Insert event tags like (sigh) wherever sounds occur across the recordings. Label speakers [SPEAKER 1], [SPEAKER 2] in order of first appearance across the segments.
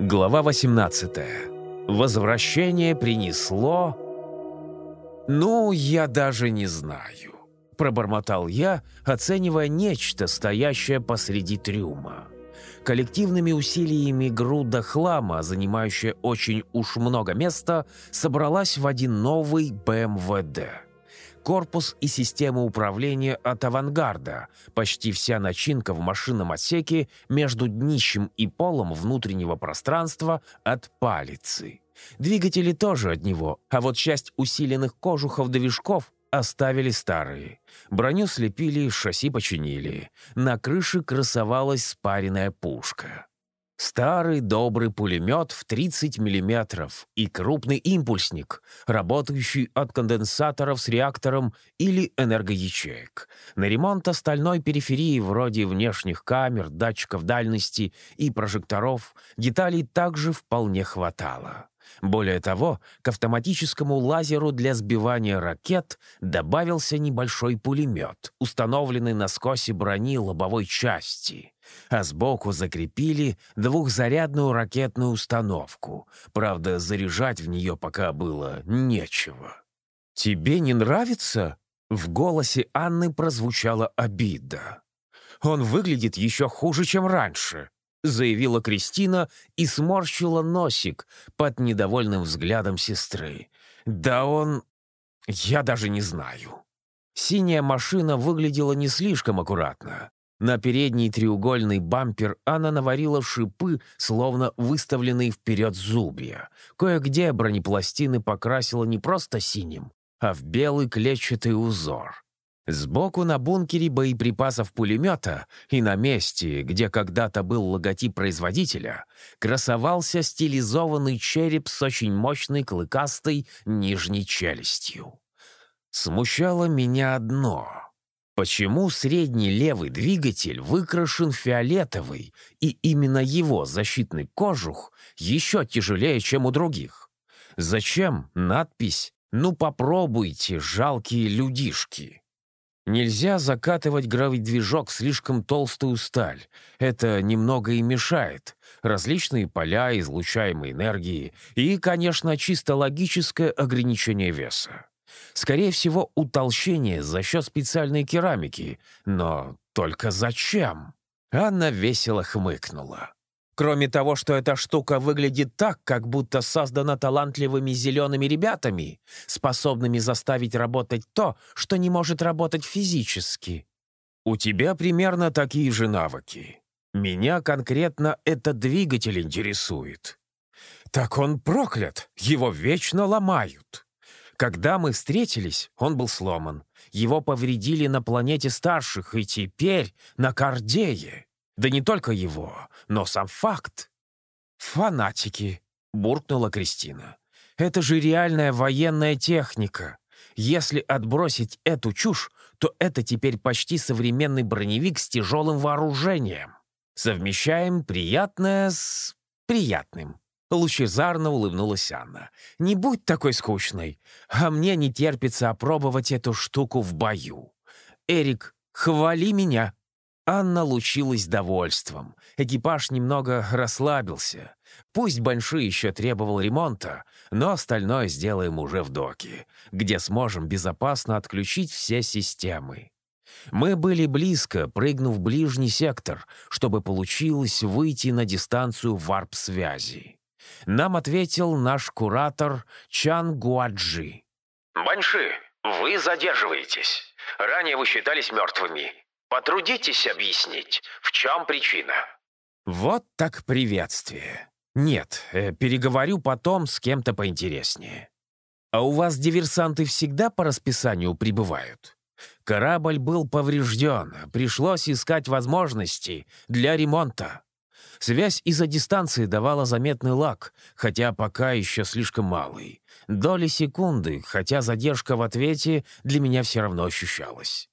[SPEAKER 1] Глава 18. Возвращение принесло... «Ну, я даже не знаю», — пробормотал я, оценивая нечто, стоящее посреди трюма. Коллективными усилиями груда хлама, занимающая очень уж много места, собралась в один новый БМВД корпус и система управления от авангарда, почти вся начинка в машинном отсеке между днищем и полом внутреннего пространства от палицы. Двигатели тоже от него, а вот часть усиленных кожухов-движков оставили старые. Броню слепили, шасси починили. На крыше красовалась спаренная пушка. Старый добрый пулемет в 30 мм и крупный импульсник, работающий от конденсаторов с реактором или энергоячеек. На ремонт остальной периферии вроде внешних камер, датчиков дальности и прожекторов деталей также вполне хватало. Более того, к автоматическому лазеру для сбивания ракет добавился небольшой пулемет, установленный на скосе брони лобовой части, а сбоку закрепили двухзарядную ракетную установку. Правда, заряжать в нее пока было нечего. «Тебе не нравится?» В голосе Анны прозвучала обида. «Он выглядит еще хуже, чем раньше», — заявила Кристина и сморщила носик под недовольным взглядом сестры. «Да он... я даже не знаю». Синяя машина выглядела не слишком аккуратно. На передний треугольный бампер она наварила шипы, словно выставленные вперед зубья. Кое-где бронепластины покрасила не просто синим, а в белый клетчатый узор. Сбоку на бункере боеприпасов пулемета и на месте, где когда-то был логотип производителя, красовался стилизованный череп с очень мощной клыкастой нижней челюстью. Смущало меня одно. Почему средний левый двигатель выкрашен фиолетовый, и именно его защитный кожух еще тяжелее, чем у других? Зачем надпись «Ну попробуйте, жалкие людишки»? Нельзя закатывать гравидвижок слишком толстую сталь. Это немного и мешает. Различные поля, излучаемой энергии и, конечно, чисто логическое ограничение веса. Скорее всего, утолщение за счет специальной керамики. Но только зачем? Анна весело хмыкнула. Кроме того, что эта штука выглядит так, как будто создана талантливыми зелеными ребятами, способными заставить работать то, что не может работать физически. У тебя примерно такие же навыки. Меня конкретно этот двигатель интересует. Так он проклят, его вечно ломают. Когда мы встретились, он был сломан. Его повредили на планете старших, и теперь на Кардее. Да не только его, но сам факт. «Фанатики», — буркнула Кристина. «Это же реальная военная техника. Если отбросить эту чушь, то это теперь почти современный броневик с тяжелым вооружением. Совмещаем приятное с приятным». Лучезарно улыбнулась Анна. «Не будь такой скучной, а мне не терпится опробовать эту штуку в бою. Эрик, хвали меня!» Анна лучилась довольством. Экипаж немного расслабился. Пусть Банши еще требовал ремонта, но остальное сделаем уже в доке, где сможем безопасно отключить все системы. Мы были близко, прыгнув в ближний сектор, чтобы получилось выйти на дистанцию варп-связи. Нам ответил наш куратор Чан Гуаджи.
[SPEAKER 2] «Банши, вы задерживаетесь. Ранее вы считались мертвыми. Потрудитесь объяснить, в чем причина».
[SPEAKER 1] Вот так приветствие. Нет, э, переговорю потом с кем-то поинтереснее. А у вас диверсанты всегда по расписанию прибывают? Корабль был поврежден, пришлось искать возможности для ремонта. Связь из-за дистанции давала заметный лаг, хотя пока еще слишком малый. Доли секунды, хотя задержка в ответе для меня все равно ощущалась.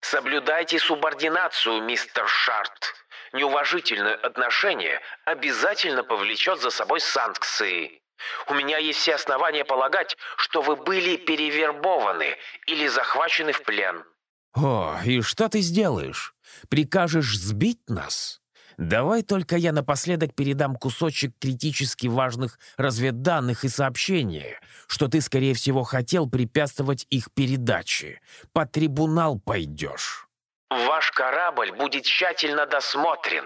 [SPEAKER 2] Соблюдайте субординацию, мистер Шарт. Неуважительное отношение обязательно повлечет за собой санкции. У меня есть все основания полагать, что вы были перевербованы или захвачены в плен.
[SPEAKER 1] О, и что ты сделаешь? Прикажешь сбить нас? Давай только я напоследок передам кусочек критически важных разведданных и сообщения, что ты, скорее всего, хотел препятствовать их передаче. По трибунал пойдешь.
[SPEAKER 2] Ваш корабль будет тщательно досмотрен.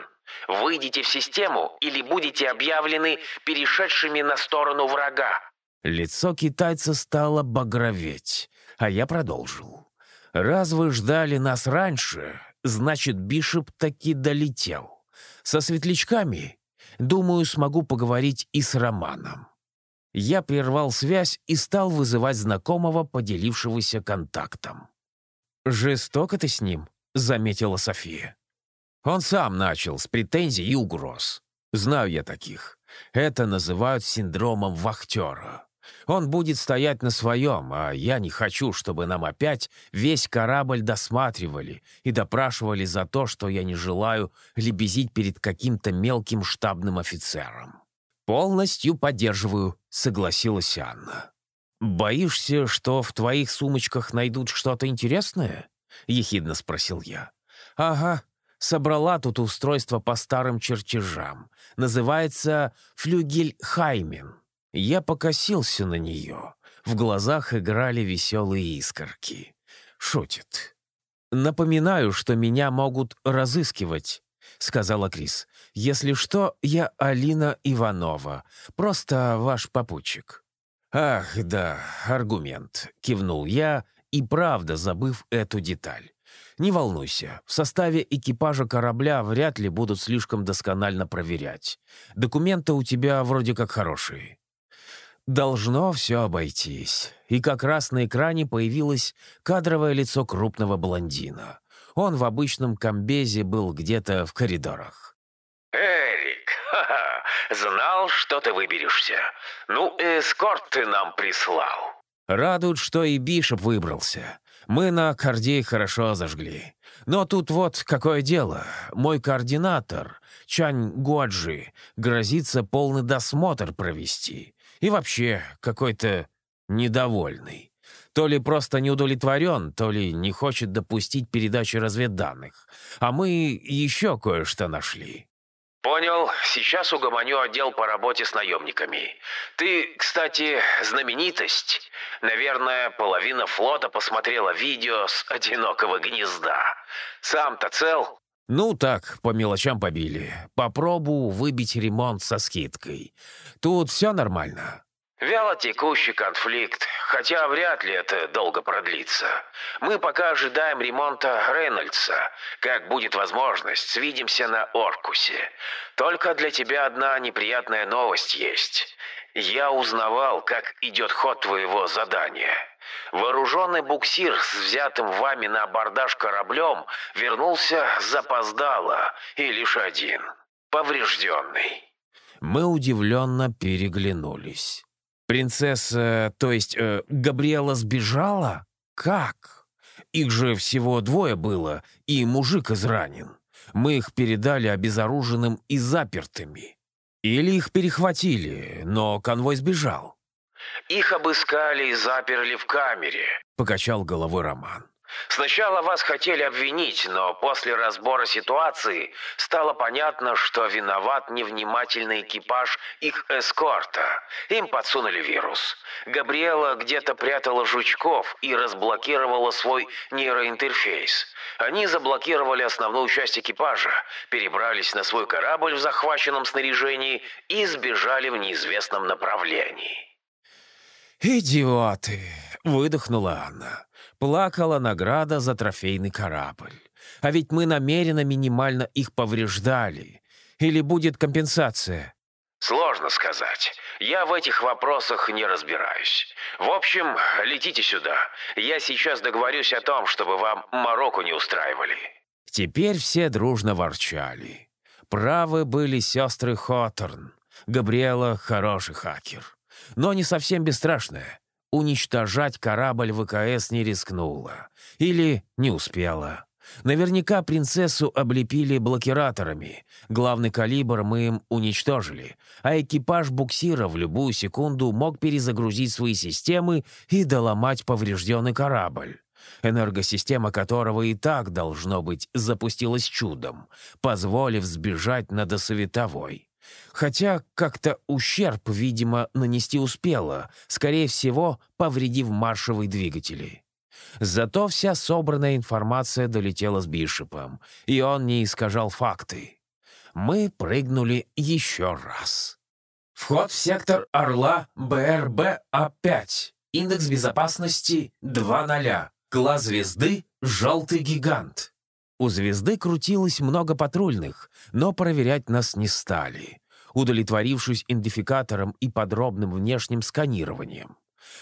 [SPEAKER 2] Выйдите в систему или будете объявлены перешедшими на сторону врага.
[SPEAKER 1] Лицо китайца стало багроветь, а я продолжил. «Раз вы ждали нас раньше, значит, Бишоп таки долетел. Со светлячками, думаю, смогу поговорить и с Романом. Я прервал связь и стал вызывать знакомого, поделившегося контактом. «Жестоко ты с ним», — заметила София. «Он сам начал с претензий и угроз. Знаю я таких. Это называют синдромом вахтера. Он будет стоять на своем, а я не хочу, чтобы нам опять весь корабль досматривали и допрашивали за то, что я не желаю лебезить перед каким-то мелким штабным офицером. «Полностью поддерживаю», — согласилась Анна. «Боишься, что в твоих сумочках найдут что-то интересное?» — ехидно спросил я. «Ага, собрала тут устройство по старым чертежам. Называется «Флюгель Хаймен». Я покосился на нее. В глазах играли веселые искорки. Шутит. «Напоминаю, что меня могут разыскивать», — сказала Крис. «Если что, я Алина Иванова, просто ваш попутчик». «Ах, да, аргумент», — кивнул я, и правда забыв эту деталь. «Не волнуйся, в составе экипажа корабля вряд ли будут слишком досконально проверять. Документы у тебя вроде как хорошие». Должно все обойтись. И как раз на экране появилось кадровое лицо крупного блондина. Он в обычном комбезе был где-то в коридорах.
[SPEAKER 2] «Эрик, (laughs) ха-ха, знал, что ты выберешься. Ну, эскорт ты нам прислал».
[SPEAKER 1] Радует, что и Бишоп выбрался. Мы на Кордей хорошо зажгли. Но тут вот какое дело. Мой координатор, Чань Гуаджи, грозится полный досмотр провести. И вообще какой-то недовольный. То ли просто не удовлетворен, то ли не хочет допустить передачи разведданных. А мы еще кое-что нашли.
[SPEAKER 2] «Понял. Сейчас угомоню отдел по работе с наемниками. Ты, кстати, знаменитость. Наверное, половина флота посмотрела видео с одинокого гнезда. Сам-то цел?»
[SPEAKER 1] «Ну так, по мелочам побили. Попробую выбить ремонт со скидкой. Тут все нормально».
[SPEAKER 2] Вяло текущий конфликт, хотя вряд ли это долго продлится. Мы пока ожидаем ремонта Рейнольдса. Как будет возможность, свидимся на Оркусе. Только для тебя одна неприятная новость есть. Я узнавал, как идет ход твоего задания. Вооруженный буксир с взятым вами на абордаж кораблем вернулся запоздало и лишь один, поврежденный.
[SPEAKER 1] Мы удивленно переглянулись. Принцесса, то есть э, Габриэла сбежала? Как? Их же всего двое было, и мужик изранен. Мы их передали обезоруженным и запертыми. Или их перехватили, но конвой сбежал.
[SPEAKER 2] «Их обыскали и заперли в камере», —
[SPEAKER 1] покачал головой Роман.
[SPEAKER 2] Сначала вас хотели обвинить, но после разбора ситуации стало понятно, что виноват невнимательный экипаж их эскорта. Им подсунули вирус. Габриэла где-то прятала жучков и разблокировала свой нейроинтерфейс. Они заблокировали основную часть экипажа, перебрались на свой корабль в захваченном снаряжении и сбежали в неизвестном направлении.
[SPEAKER 1] «Идиоты!» — выдохнула Анна. Плакала награда за трофейный корабль. А ведь мы намеренно минимально их повреждали. Или будет компенсация?
[SPEAKER 2] Сложно сказать. Я в этих вопросах не разбираюсь. В общем, летите сюда. Я сейчас договорюсь о том, чтобы вам Марокко не устраивали.
[SPEAKER 1] Теперь все дружно ворчали. Правы были сестры Хоторн. Габриэла — хороший хакер но не совсем бесстрашная. Уничтожать корабль ВКС не рискнула. Или не успела. Наверняка принцессу облепили блокираторами. Главный калибр мы им уничтожили, а экипаж буксира в любую секунду мог перезагрузить свои системы и доломать поврежденный корабль. энергосистема которого и так, должно быть, запустилась чудом, позволив сбежать на досоветовой. Хотя как-то ущерб, видимо, нанести успела, скорее всего, повредив маршевые двигатели. Зато вся собранная информация долетела с Бишопом, и он не искажал факты. Мы прыгнули еще раз. Вход в сектор Орла БРБА-5. Индекс безопасности 2.0. Глаз звезды — желтый гигант. У звезды крутилось много патрульных, но проверять нас не стали, удовлетворившись идентификатором и подробным внешним сканированием.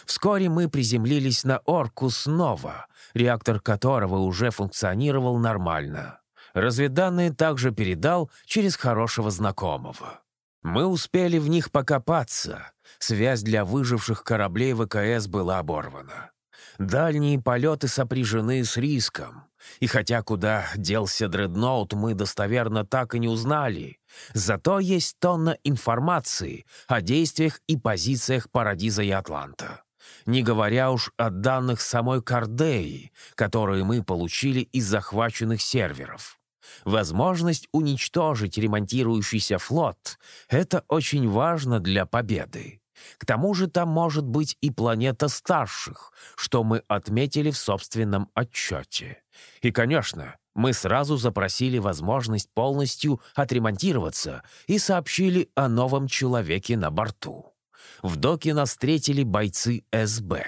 [SPEAKER 1] Вскоре мы приземлились на Орку снова, реактор которого уже функционировал нормально. Разведданные также передал через хорошего знакомого. Мы успели в них покопаться. Связь для выживших кораблей ВКС была оборвана. Дальние полеты сопряжены с риском. И хотя куда делся дредноут, мы достоверно так и не узнали. Зато есть тонна информации о действиях и позициях Парадиза и Атланта. Не говоря уж о данных самой Кардеи, которые мы получили из захваченных серверов. Возможность уничтожить ремонтирующийся флот — это очень важно для победы. К тому же там может быть и планета старших, что мы отметили в собственном отчете. И, конечно, мы сразу запросили возможность полностью отремонтироваться и сообщили о новом человеке на борту. В доке нас встретили бойцы СБ,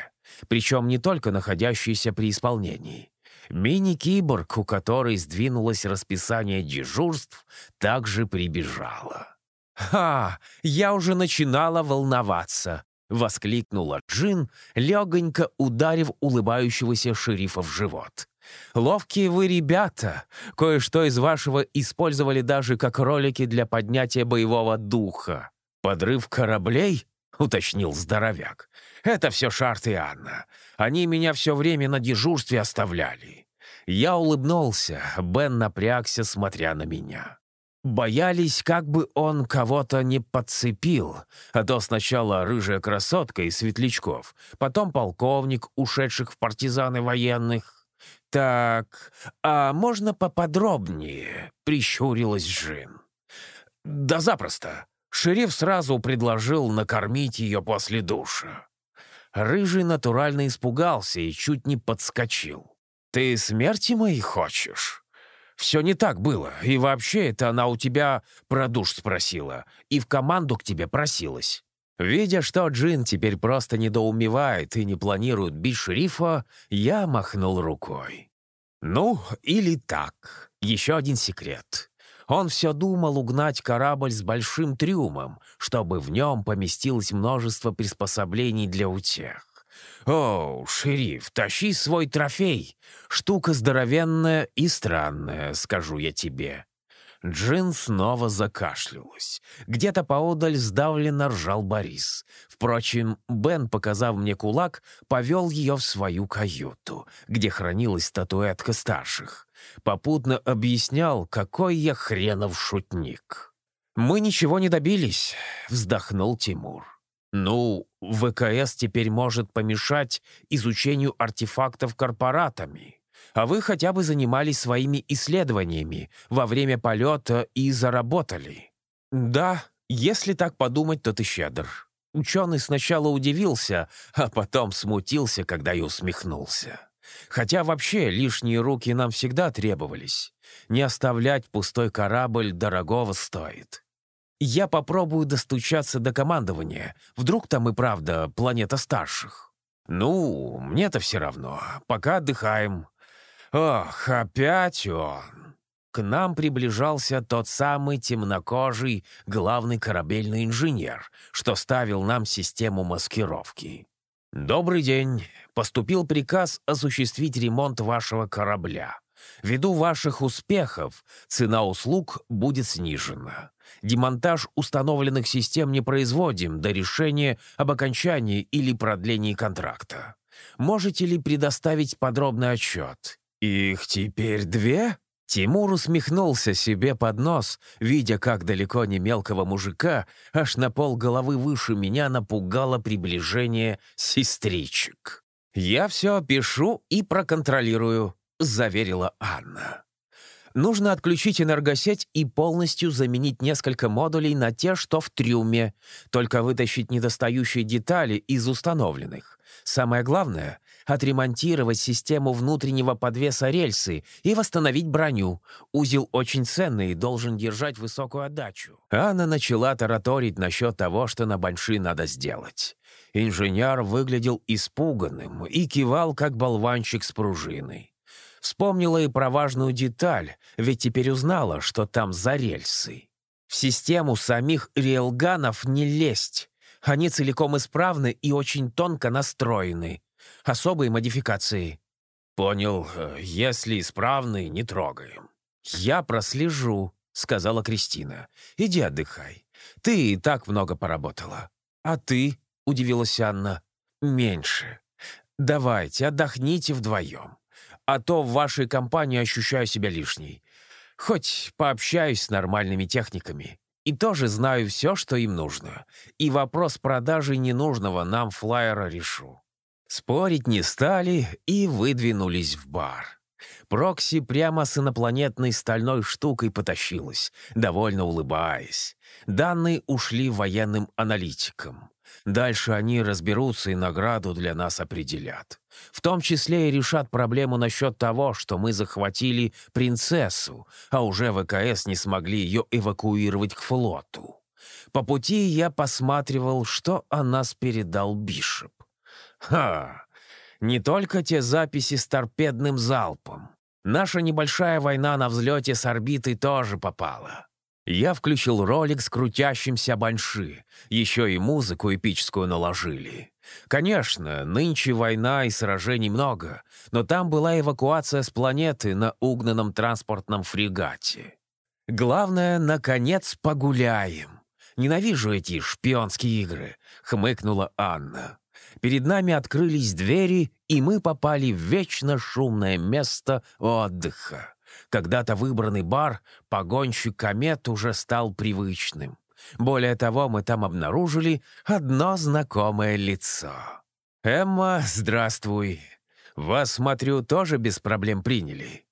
[SPEAKER 1] причем не только находящиеся при исполнении. Мини-киборг, у которой сдвинулось расписание дежурств, также прибежала. «Ха! Я уже начинала волноваться!» — воскликнула Джин, легонько ударив улыбающегося шерифа в живот. «Ловкие вы ребята! Кое-что из вашего использовали даже как ролики для поднятия боевого духа. Подрыв кораблей?» — уточнил здоровяк. «Это все Шарт и Анна. Они меня все время на дежурстве оставляли». Я улыбнулся, Бен напрягся, смотря на меня. Боялись, как бы он кого-то не подцепил, а то сначала рыжая красотка из светлячков, потом полковник, ушедших в партизаны военных. «Так, а можно поподробнее?» — прищурилась Джин. «Да запросто. Шериф сразу предложил накормить ее после душа». Рыжий натурально испугался и чуть не подскочил. «Ты смерти моей хочешь?» Все не так было. И вообще, это она у тебя про душ спросила. И в команду к тебе просилась. Видя, что Джин теперь просто недоумевает и не планирует бить шерифа, я махнул рукой. Ну, или так. Еще один секрет. Он все думал угнать корабль с большим трюмом, чтобы в нем поместилось множество приспособлений для утех. «О, шериф, тащи свой трофей. Штука здоровенная и странная, скажу я тебе». Джин снова закашлялась. Где-то поодаль сдавленно ржал Борис. Впрочем, Бен, показав мне кулак, повел ее в свою каюту, где хранилась статуэтка старших. Попутно объяснял, какой я хренов шутник. «Мы ничего не добились», — вздохнул Тимур. Ну, ВКС теперь может помешать изучению артефактов корпоратами. А вы хотя бы занимались своими исследованиями во время полета и заработали. Да, если так подумать, то ты щедр. Ученый сначала удивился, а потом смутился, когда и усмехнулся. Хотя вообще лишние руки нам всегда требовались. Не оставлять пустой корабль дорогого стоит. Я попробую достучаться до командования. Вдруг там и правда планета старших. Ну, мне-то все равно. Пока отдыхаем. Ох, опять он. К нам приближался тот самый темнокожий главный корабельный инженер, что ставил нам систему маскировки. «Добрый день. Поступил приказ осуществить ремонт вашего корабля. Ввиду ваших успехов цена услуг будет снижена. Демонтаж установленных систем не производим до решения об окончании или продлении контракта. Можете ли предоставить подробный отчет? Их теперь две? Тимур усмехнулся себе под нос, видя, как далеко не мелкого мужика, аж на пол головы выше меня напугало приближение сестричек. «Я все пишу и проконтролирую», — заверила Анна. Нужно отключить энергосеть и полностью заменить несколько модулей на те, что в трюме, только вытащить недостающие детали из установленных. Самое главное — отремонтировать систему внутреннего подвеса рельсы и восстановить броню. Узел очень ценный и должен держать высокую отдачу. Анна начала тараторить насчет того, что на Банши надо сделать. Инженер выглядел испуганным и кивал, как болванчик с пружиной. Вспомнила и про важную деталь, ведь теперь узнала, что там за рельсы. В систему самих рейлганов не лезть. Они целиком исправны и очень тонко настроены. Особые модификации. «Понял, э, если исправны, не трогаем». «Я прослежу», — сказала Кристина. «Иди отдыхай. Ты и так много поработала». «А ты?» — удивилась Анна. «Меньше. Давайте, отдохните вдвоем а то в вашей компании ощущаю себя лишней. Хоть пообщаюсь с нормальными техниками. И тоже знаю все, что им нужно. И вопрос продажи ненужного нам флайера решу». Спорить не стали и выдвинулись в бар. Прокси прямо с инопланетной стальной штукой потащилась, довольно улыбаясь. Данные ушли военным аналитикам. Дальше они разберутся и награду для нас определят. В том числе и решат проблему насчет того, что мы захватили принцессу, а уже ВКС не смогли ее эвакуировать к флоту. По пути я посматривал, что о нас передал Бишоп. Ха! Не только те записи с торпедным залпом. Наша небольшая война на взлете с орбиты тоже попала. Я включил ролик с крутящимся банши. Еще и музыку эпическую наложили. Конечно, нынче война и сражений много, но там была эвакуация с планеты на угнанном транспортном фрегате. Главное, наконец, погуляем. Ненавижу эти шпионские игры, хмыкнула Анна. Перед нами открылись двери, и мы попали в вечно шумное место отдыха. Когда-то выбранный бар «Погонщик комет» уже стал привычным. Более того, мы там обнаружили одно знакомое лицо. «Эмма, здравствуй. Вас, смотрю, тоже без проблем приняли».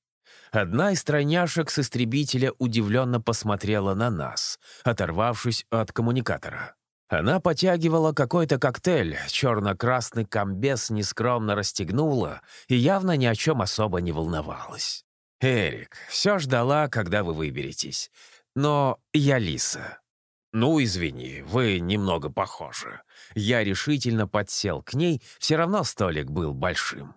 [SPEAKER 1] Одна из тройняшек с истребителя удивленно посмотрела на нас, оторвавшись от коммуникатора. Она потягивала какой-то коктейль, черно-красный комбез нескромно расстегнула и явно ни о чем особо не волновалась. «Эрик, все ждала, когда вы выберетесь. Но я Лиса». «Ну, извини, вы немного похожи». Я решительно подсел к ней, все равно столик был большим.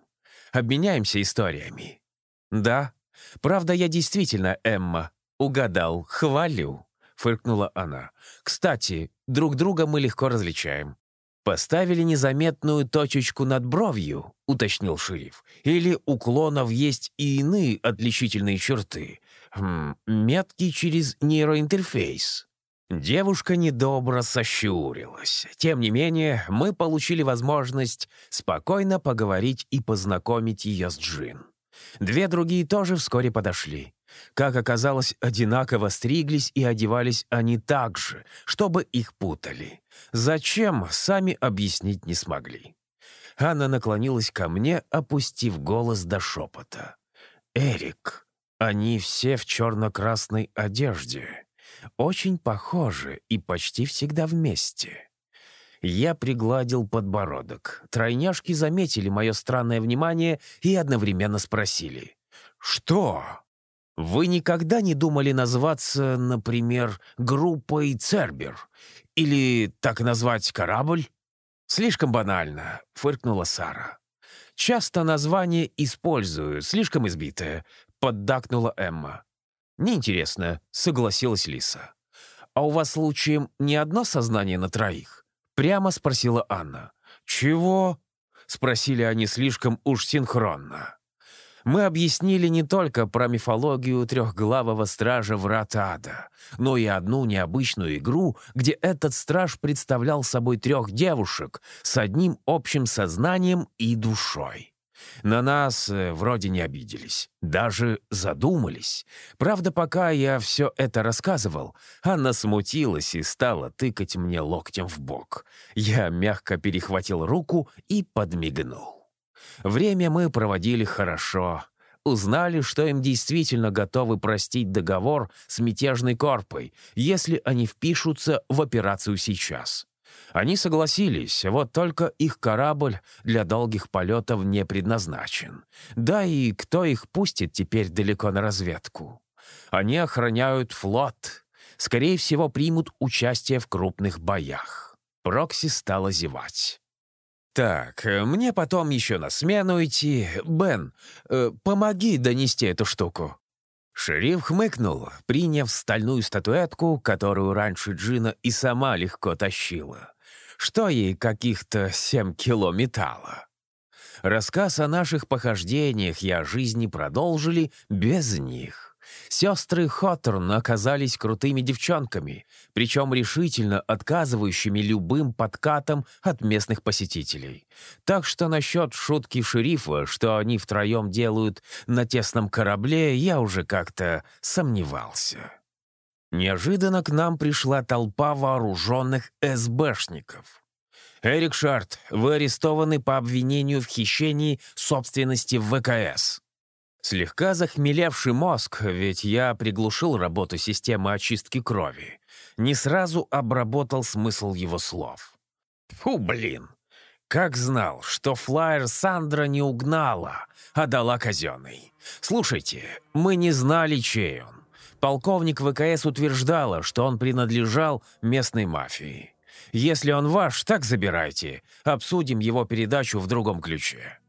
[SPEAKER 1] Обменяемся историями. «Да. Правда, я действительно Эмма. Угадал. Хвалю», — фыркнула она. «Кстати, друг друга мы легко различаем. «Поставили незаметную точечку над бровью», — уточнил шериф. «Или у клонов есть и иные отличительные черты? Хм, метки через нейроинтерфейс». Девушка недобро сощурилась. Тем не менее, мы получили возможность спокойно поговорить и познакомить ее с Джин. Две другие тоже вскоре подошли. Как оказалось, одинаково стриглись и одевались они так же, чтобы их путали. Зачем, сами объяснить не смогли. Анна наклонилась ко мне, опустив голос до шепота. «Эрик, они все в черно-красной одежде. Очень похожи и почти всегда вместе». Я пригладил подбородок. Тройняшки заметили мое странное внимание и одновременно спросили. «Что?» Вы никогда не думали назваться, например, группой «Цербер» или так назвать корабль? Слишком банально, фыркнула Сара. Часто название использую, слишком избитое, поддакнула Эмма. Неинтересно, согласилась Лиса. А у вас случаем не одно сознание на троих? Прямо спросила Анна. Чего? Спросили они слишком уж синхронно мы объяснили не только про мифологию трехглавого стража Врат Ада, но и одну необычную игру, где этот страж представлял собой трех девушек с одним общим сознанием и душой. На нас э, вроде не обиделись, даже задумались. Правда, пока я все это рассказывал, она смутилась и стала тыкать мне локтем в бок. Я мягко перехватил руку и подмигнул. Время мы проводили хорошо. Узнали, что им действительно готовы простить договор с мятежной корпой, если они впишутся в операцию сейчас. Они согласились, вот только их корабль для долгих полетов не предназначен. Да и кто их пустит теперь далеко на разведку? Они охраняют флот. Скорее всего, примут участие в крупных боях. Прокси стала зевать. «Так, мне потом еще на смену идти. Бен, э, помоги донести эту штуку». Шериф хмыкнул, приняв стальную статуэтку, которую раньше Джина и сама легко тащила. Что ей каких-то семь кило металла? Рассказ о наших похождениях и о жизни продолжили без них. Сестры Хоттерн оказались крутыми девчонками, причем решительно отказывающими любым подкатам от местных посетителей. Так что насчет шутки шерифа, что они втроем делают на тесном корабле, я уже как-то сомневался. Неожиданно к нам пришла толпа вооруженных СБшников. «Эрик Шарт, вы арестованы по обвинению в хищении собственности в ВКС». Слегка захмелевший мозг, ведь я приглушил работу системы очистки крови, не сразу обработал смысл его слов. Фу, блин! Как знал, что флайер Сандра не угнала, а дала казенный. Слушайте, мы не знали, чей он. Полковник ВКС утверждала, что он принадлежал местной мафии. Если он ваш, так забирайте. Обсудим его передачу в другом ключе.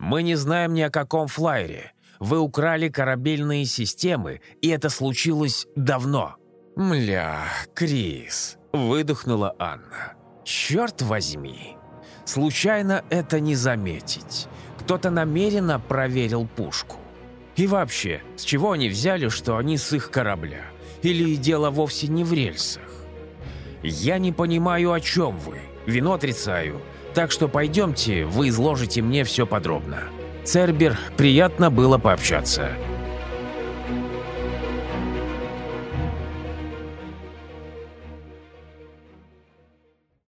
[SPEAKER 1] Мы не знаем ни о каком флайере. Вы украли корабельные системы, и это случилось давно». «Мля, Крис», — выдохнула Анна. «Черт возьми! Случайно это не заметить. Кто-то намеренно проверил пушку. И вообще, с чего они взяли, что они с их корабля? Или дело вовсе не в рельсах? Я не понимаю, о чем вы. Вино отрицаю. Так что пойдемте, вы изложите мне все подробно». Цербер, приятно было пообщаться.